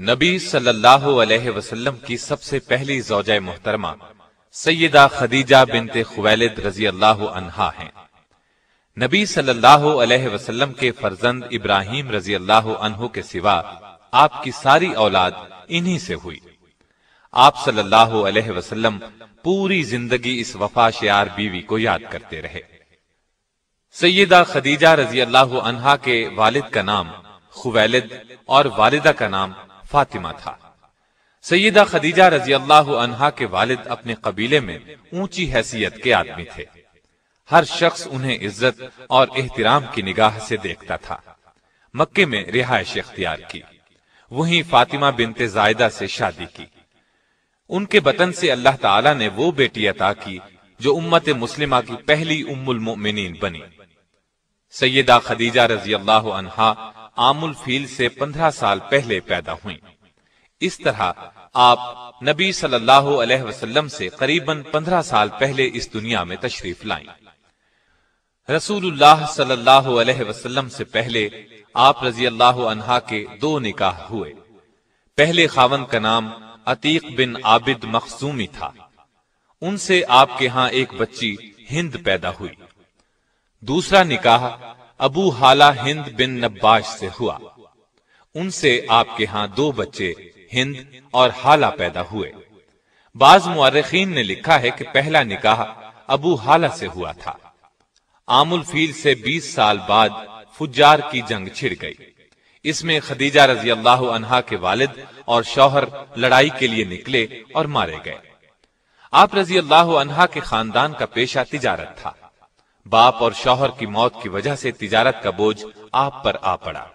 نبی صلی اللہ علیہ وسلم کی سب سے پہلی زوجہ محترمہ سیدہ خدیجہ بنت خویلد رضی اللہ عنہا ہیں۔ نبی صلی اللہ علیہ وسلم کے فرزند ابراہیم رضی اللہ عنہ کے سوا آپ کی ساری اولاد انہی سے ہوئی۔ آپ صلی اللہ علیہ وسلم پوری زندگی اس وفا شیار بیوی کو یاد کرتے رہے۔ سیدہ خدیجہ رضی اللہ عنہا کے والد کا نام خویلد اور والدہ کا نام فاطمہ تھا۔ سیدہ خدیجہ رضی اللہ عنہا کے والد اپنے قبیلے میں اونچی حیثیت کے آدمی تھے۔ ہر شخص انہیں عزت اور احترام کی نگاہ سے دیکھتا تھا۔ مکے میں رہائش اختیار کی۔ وہیں فاطمہ بنت زائدہ سے شادی کی۔ ان کے بطن سے اللہ تعالی نے وہ بیٹی عطا کی جو امت مسلمہ کی پہلی ام المؤمنین بنی۔ سیدہ خدیجہ رضی اللہ عنہا عام الفیل سے پندرہ سال پہلے پیدا ہوئی اس طرح آپ نبی صلی اللہ علیہ وسلم سے قریباً پندرہ سال پہلے اس دنیا میں تشریف لائیں۔ رسول اللہ صلی اللہ علیہ وسلم سے پہلے آپ رضی اللہ عنہا کے دو نکاح ہوئے۔ پہلے خاون کا نام عتیق بن عابد مخصومی تھا۔ ان سے آپ کے ہاں ایک بچی ہند پیدا ہوئی۔ دوسرا نکاح ابو حالہ ہند بن نباش سے ہوا۔ ان سے آپ کے ہاں دو بچے، ہند اور حالہ پیدا ہوئے۔ بعض مورخین نے لکھا ہے کہ پہلا نکاح ابو حالہ سے ہوا تھا۔ عام الفیل سے بیس سال بعد فجار کی جنگ چھڑ گئی۔ اس میں خدیجہ رضی اللہ عنہا کے والد اور شوہر لڑائی کے لیے نکلے اور مارے گئے۔ آپ رضی اللہ عنہا کے خاندان کا پیشہ تجارت تھا۔ باپ اور شوہر کی موت کی وجہ سے تجارت کا بوجھ آپ پر آ پڑا۔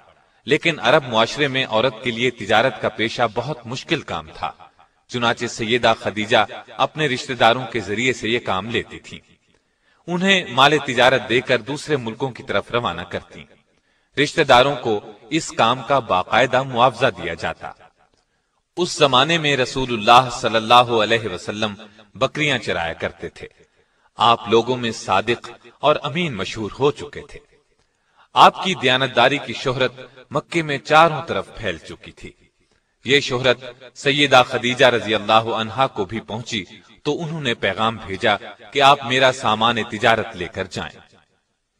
لیکن عرب معاشرے میں عورت کے لیے تجارت کا پیشہ بہت مشکل کام تھا۔ چنانچہ سیدہ خدیجہ اپنے رشتہ داروں کے ذریعے سے یہ کام لیتی تھی انہیں مال تجارت دے کر دوسرے ملکوں کی طرف روانہ کرتی۔ رشتہ داروں کو اس کام کا باقاعدہ معاوضہ دیا جاتا۔ اس زمانے میں رسول اللہ صلی اللہ علیہ وسلم بکریاں چرایا کرتے تھے۔ آپ لوگوں میں صادق اور امین مشہور ہو چکے تھے۔ آپ کی دیانتداری کی شہرت مکے میں چاروں طرف پھیل چکی تھی۔ یہ شہرت سیدہ خدیجہ رضی اللہ عنہا کو بھی پہنچی تو انہوں نے پیغام بھیجا کہ آپ میرا سامان تجارت لے کر جائیں۔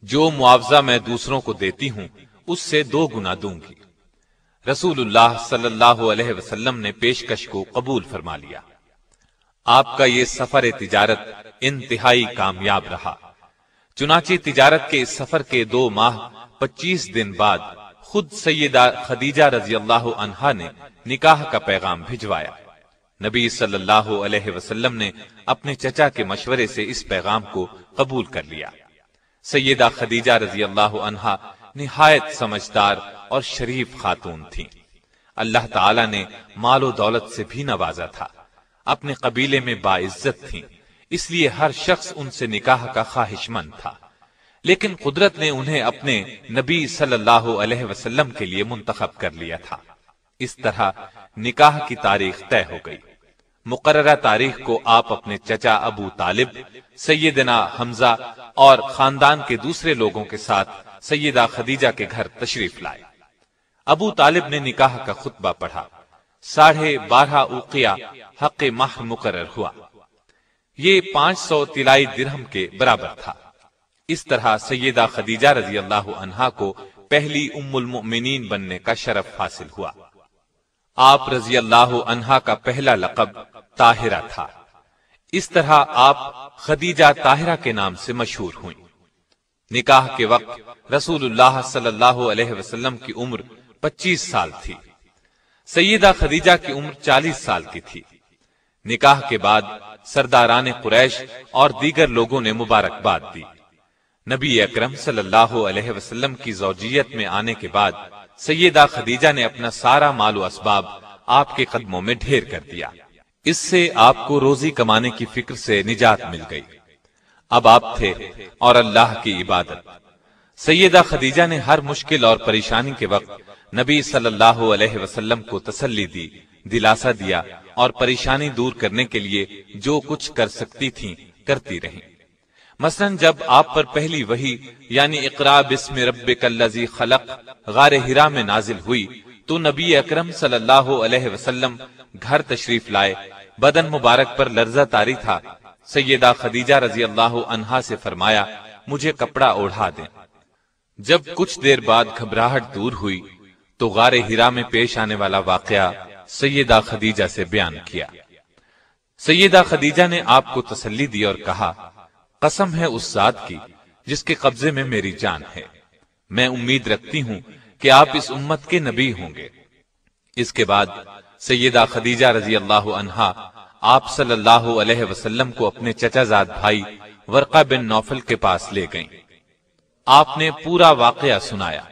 جو معاوضہ میں دوسروں کو دیتی ہوں، اس سے دو گنا دوں گی۔ رسول اللہ صلی اللہ علیہ وسلم نے پیشکش کو قبول فرما لیا۔ آپ کا یہ سفر تجارت انتہائی کامیاب رہا۔ چنانچہ تجارت کے اس سفر کے دو ماہ پچیس دن بعد خود سیدہ خدیجہ رضی اللہ عنہا نے نکاح کا پیغام بھجوایا۔ نبی صلی اللہ علیہ وسلم نے اپنے چچا کے مشورے سے اس پیغام کو قبول کر لیا۔ سیدہ خدیجہ رضی اللہ عنہا نہایت سمجھدار اور شریف خاتون تھی اللہ تعالی نے مال و دولت سے بھی نوازا تھا۔ اپنے قبیلے میں باعزت تھیں، اس لیے ہر شخص ان سے نکاح کا خواہش مند تھا۔ لیکن قدرت نے انہیں اپنے نبی صلی اللہ علیہ وسلم کے لیے منتخب کر لیا تھا۔ اس طرح نکاح کی تاریخ طے ہو گئی۔ مقررہ تاریخ کو آپ اپنے چچا ابو طالب، سیدنا حمزہ اور خاندان کے دوسرے لوگوں کے ساتھ سیدہ خدیجہ کے گھر تشریف لائے۔ ابو طالب نے نکاح کا خطبہ پڑھا۔ ساڑھے بارہ اوقیہ حق ماہ مقرر ہوا۔ یہ پانچ سو تلائی درہم کے برابر تھا۔ اس طرح سیدہ خدیجہ رضی اللہ عنہا کو پہلی ام المؤمنین بننے کا شرف حاصل ہوا۔ آپ رضی اللہ عنہا کا پہلا لقب طاہرہ تھا۔ اس طرح آپ خدیجہ طاہرہ کے نام سے مشہور ہوئیں۔ نکاح کے وقت رسول اللہ صلی اللہ علیہ وسلم کی عمر پچیس سال تھی۔ سیدہ خدیجہ کی عمر چالیس سال کی تھی۔ نکاح کے بعد سرداران قریش اور دیگر لوگوں نے مبارکباد دی۔ نبی اکرم صلی اللہ علیہ وسلم کی زوجیت میں آنے کے بعد سیدہ خدیجہ نے اپنا سارا مال و اسباب آپ کے قدموں میں ڈھیر کر دیا۔ اس سے آپ کو روزی کمانے کی فکر سے نجات مل گئی۔ اب آپ تھے اور اللہ کی عبادت۔ سیدہ خدیجہ نے ہر مشکل اور پریشانی کے وقت نبی صلی اللہ علیہ وسلم کو تسلی دی دلاسا دیا اور پریشانی دور کرنے کے لیے جو کچھ کر سکتی تھی کرتی رہی مثلا جب آپ پر پہلی وہی یعنی اقرا بسم رب خلق، غار ہرا میں نازل ہوئی، تو نبی اکرم صلی اللہ علیہ وسلم گھر تشریف لائے۔ بدن مبارک پر لرزہ تاری تھا۔ سیدہ خدیجہ رضی اللہ عنہا سے فرمایا، مجھے کپڑا اوڑھا دیں۔ جب کچھ دیر بعد گھبراہٹ دور ہوئی تو غار ہیرا میں پیش آنے والا واقعہ سیدہ خدیجہ سے بیان کیا۔ سیدہ خدیجہ نے آپ کو تسلی دی اور کہا، قسم ہے اس ذات کی جس کے قبضے میں میری جان ہے۔ میں امید رکھتی ہوں کہ آپ اس امت کے نبی ہوں گے۔ اس کے بعد سیدہ خدیجہ رضی اللہ عنہا آپ صلی اللہ علیہ وسلم کو اپنے چچا زاد بھائی ورقہ بن نوفل کے پاس لے گئیں۔ آپ نے پورا واقعہ سنایا۔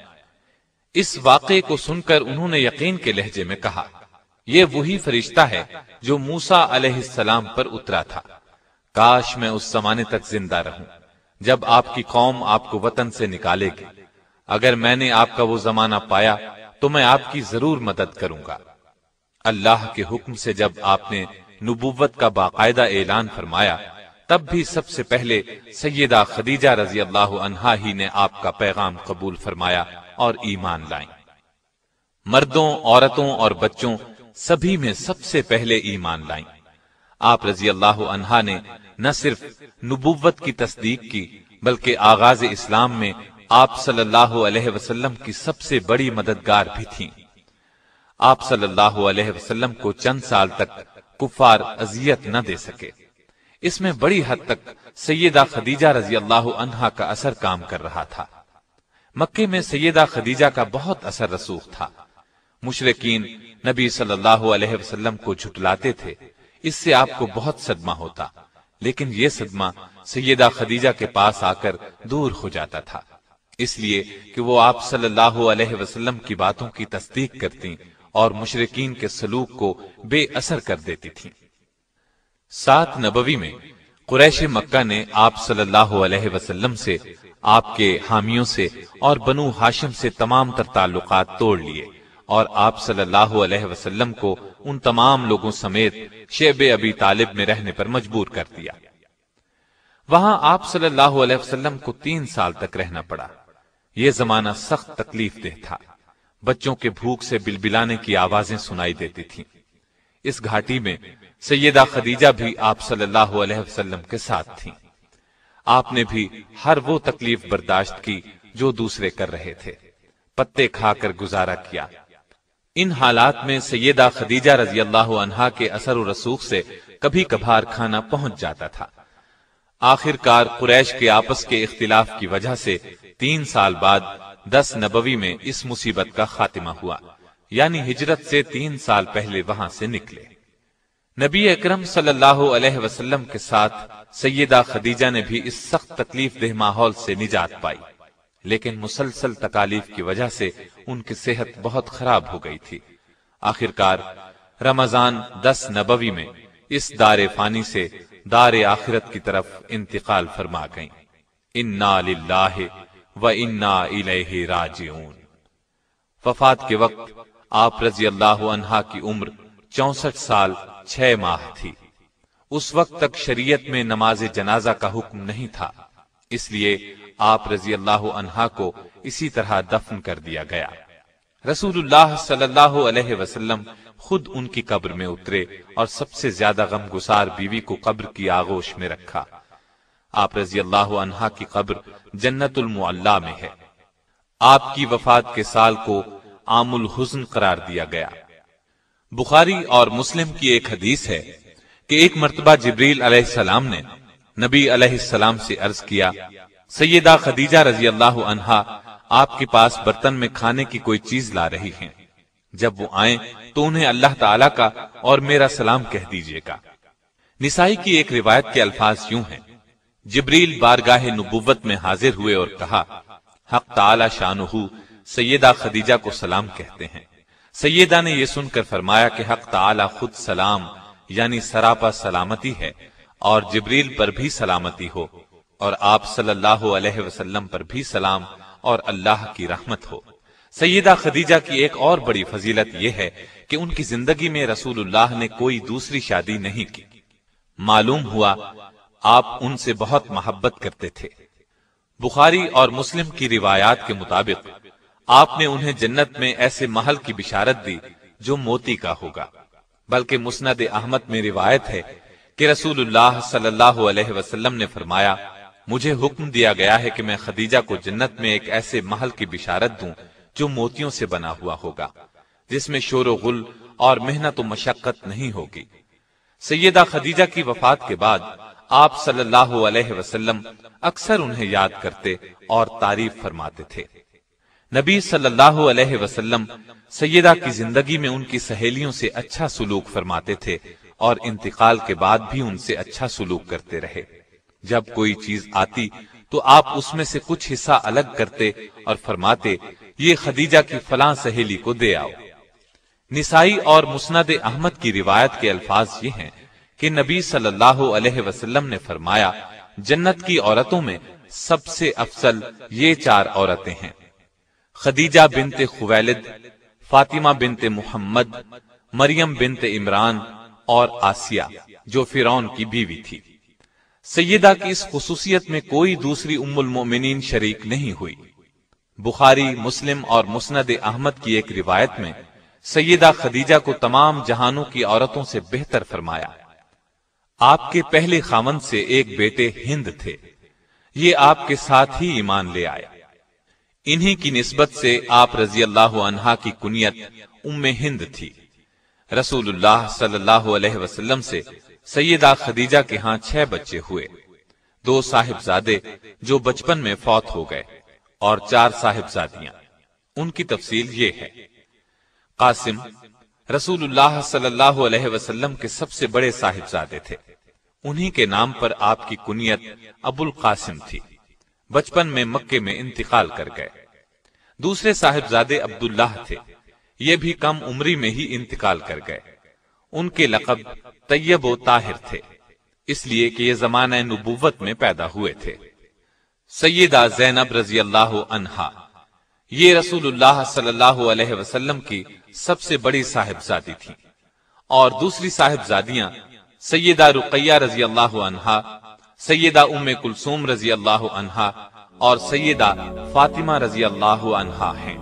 اس واقعے کو سن کر انہوں نے یقین کے لہجے میں کہا، یہ وہی فرشتہ ہے جو موسا علیہ السلام پر اترا تھا۔ کاش میں اس زمانے تک زندہ رہوں، جب آپ کی قوم آپ کو وطن سے نکالے گی۔ اگر میں نے آپ کا وہ زمانہ پایا، تو میں آپ کی ضرور مدد کروں گا۔ اللہ کے حکم سے جب آپ نے نبوت کا باقاعدہ اعلان فرمایا، تب بھی سب سے پہلے سیدہ خدیجہ رضی اللہ عنہا ہی نے آپ کا پیغام قبول فرمایا۔ اور ایمان لائیں۔ مردوں، عورتوں اور بچوں سبھی میں سب سے پہلے ایمان لائیں۔ آپ رضی اللہ عنہا نے نہ صرف نبوت کی تصدیق کی، بلکہ آغاز اسلام میں آپ صلی اللہ علیہ وسلم کی سب سے بڑی مددگار بھی تھیں۔ آپ صلی اللہ علیہ وسلم کو چند سال تک کفار اذیت نہ دے سکے۔ اس میں بڑی حد تک سیدہ خدیجہ رضی اللہ عنہا کا اثر کام کر رہا تھا۔ مکے میں سیدہ خدیجہ کا بہت اثر رسوخ تھا۔ مشرقین نبی صلی اللہ علیہ وسلم کو جھٹلاتے تھے۔ اس سے آپ کو بہت صدمہ ہوتا۔ لیکن یہ صدمہ سیدہ خدیجہ کے پاس آ کر دور ہو جاتا تھا۔ اس لیے کہ وہ آپ صلی اللہ علیہ وسلم کی باتوں کی تصدیق کرتی اور مشرقین کے سلوک کو بے اثر کر دیتی تھی سات نبوی میں قریش مکہ نے آپ صلی اللہ علیہ وسلم سے آپ کے حامیوں سے اور بنو ہاشم سے تمام تر تعلقات توڑ لیے اور آپ صلی اللہ علیہ وسلم کو ان تمام لوگوں سمیت شیب ابی طالب میں رہنے پر مجبور کر دیا۔ وہاں آپ صلی اللہ علیہ وسلم کو تین سال تک رہنا پڑا۔ یہ زمانہ سخت تکلیف دہ تھا۔ بچوں کے بھوک سے بلبلانے کی آوازیں سنائی دیتی تھیں۔ اس گھاٹی میں سیدہ خدیجہ بھی آپ صلی اللہ علیہ وسلم کے ساتھ تھیں۔ آپ نے بھی ہر وہ تکلیف برداشت کی جو دوسرے کر رہے تھے۔ پتے کھا کر گزارا کیا۔ ان حالات میں سیدہ خدیجہ رضی اللہ عنہا کے اثر و رسوخ سے کبھی کبھار کھانا پہنچ جاتا تھا۔ آخر کار قریش کے آپس کے اختلاف کی وجہ سے تین سال بعد دس نبوی میں اس مصیبت کا خاتمہ ہوا۔ یعنی ہجرت سے تین سال پہلے وہاں سے نکلے۔ نبی اکرم صلی اللہ علیہ وسلم کے ساتھ سیدہ خدیجہ نے بھی اس سخت تکلیف دہ ماحول سے نجات پائی۔ لیکن مسلسل تکالیف کی وجہ سے ان کی صحت بہت خراب ہو گئی تھی۔ آخر کار رمضان دس نبوی میں اس دار فانی سے دار آخرت کی طرف انتقال فرما گئیں۔ انا للہ و انا الیہ راجعون۔ وفات کے وقت آپ رضی اللہ عنہا کی عمر چونسٹھ سال چھ ماہ تھی۔ اس وقت تک شریعت میں نماز جنازہ کا حکم نہیں تھا۔ اس لیے آپ رضی اللہ عنہا کو اسی طرح دفن کر دیا گیا۔ رسول اللہ صلی اللہ علیہ وسلم خود ان کی قبر میں اترے اور سب سے زیادہ غم گسار بیوی کو قبر کی آغوش میں رکھا۔ آپ رضی اللہ عنہا کی قبر جنت المعلہ میں ہے۔ آپ کی وفات کے سال کو عام الحزن قرار دیا گیا۔ بخاری اور مسلم کی ایک حدیث ہے کہ ایک مرتبہ جبریل علیہ السلام نے نبی علیہ السلام سے عرض کیا، سیدہ خدیجہ رضی اللہ عنہا آپ کے پاس برتن میں کھانے کی کوئی چیز لا رہی ہیں۔ جب وہ آئیں تو انہیں اللہ تعالی کا اور میرا سلام کہہ دیجیے گا۔ نسائی کی ایک روایت کے الفاظ یوں ہیں۔ جبریل بارگاہ نبوت میں حاضر ہوئے اور کہا، حق تعالی شانہ سیدہ خدیجہ کو سلام کہتے ہیں۔ سیدہ نے یہ سن کر فرمایا کہ حق تعالی خود سلام یعنی سراپا سلامتی ہے، اور جبریل پر بھی سلامتی ہو، اور آپ صلی اللہ علیہ وسلم پر بھی سلام اور اللہ کی رحمت ہو۔ سیدہ خدیجہ کی ایک اور بڑی فضیلت یہ ہے کہ ان کی زندگی میں رسول اللہ نے کوئی دوسری شادی نہیں کی۔ معلوم ہوا، آپ ان سے بہت محبت کرتے تھے۔ بخاری اور مسلم کی روایات کے مطابق آپ نے انہیں جنت میں ایسے محل کی بشارت دی جو موتی کا ہوگا۔ بلکہ مسند احمد میں روایت ہے کہ رسول اللہ صلی اللہ علیہ وسلم نے فرمایا، مجھے حکم دیا گیا ہے کہ میں خدیجہ کو جنت میں ایک ایسے محل کی بشارت دوں جو موتیوں سے بنا ہوا ہوگا، جس میں شور و غل اور محنت و مشقت نہیں ہوگی۔ سیدہ خدیجہ کی وفات کے بعد آپ صلی اللہ علیہ وسلم اکثر انہیں یاد کرتے اور تعریف فرماتے تھے۔ نبی صلی اللہ علیہ وسلم سیدہ کی زندگی میں ان کی سہیلیوں سے اچھا سلوک فرماتے تھے اور انتقال کے بعد بھی ان سے اچھا سلوک کرتے رہے۔ جب کوئی چیز آتی تو آپ اس میں سے کچھ حصہ الگ کرتے اور فرماتے، یہ خدیجہ کی فلاں سہیلی کو دے آؤ۔ نسائی اور مسند احمد کی روایت کے الفاظ یہ ہیں کہ نبی صلی اللہ علیہ وسلم نے فرمایا، جنت کی عورتوں میں سب سے افضل یہ چار عورتیں ہیں۔ خدیجہ بنت خویلد، فاطمہ بنت محمد، مریم بنت عمران اور آسیہ، جو فرون کی بیوی تھی۔ سیدہ کی اس خصوصیت میں کوئی دوسری ام المومنین شریک نہیں ہوئی۔ بخاری، مسلم اور مسند احمد کی ایک روایت میں سیدہ خدیجہ کو تمام جہانوں کی عورتوں سے بہتر فرمایا۔ آپ کے پہلے خامن سے ایک بیٹے ہند تھے۔ یہ آپ کے ساتھ ہی ایمان لے آئے۔ انہی کی نسبت سے آپ رضی اللہ عنہا کی کنیت ام ہند تھی۔ رسول اللہ صلی اللہ علیہ وسلم سے سیدہ خدیجہ کے ہاں چھ بچے ہوئے۔ دو صاحبزادے جو بچپن میں فوت ہو گئے اور چار صاحبزادیاں۔ ان کی تفصیل یہ ہے۔ قاسم رسول اللہ صلی اللہ علیہ وسلم کے سب سے بڑے صاحبزادے تھے۔ انہی کے نام پر آپ کی کنیت ابو القاسم تھی۔ بچپن میں مکے میں انتقال کر گئے۔ دوسرے صاحبزادے عبداللہ تھے۔ یہ بھی کم عمری میں ہی انتقال کر گئے۔ ان کے لقب طیب و طاہر تھے۔ اس لیے کہ یہ زمانہ نبوت میں پیدا ہوئے تھے۔ سیدہ زینب رضی اللہ عنہا۔ یہ رسول اللہ صلی اللہ علیہ وسلم کی سب سے بڑی صاحبزادی تھی۔ اور دوسری صاحبزادیاں سیدہ رقیہ رضی اللہ عنہا سیدہ ام کلثوم رضی اللہ عنہا اور سیدہ فاطمہ رضی اللہ عنہا ہیں۔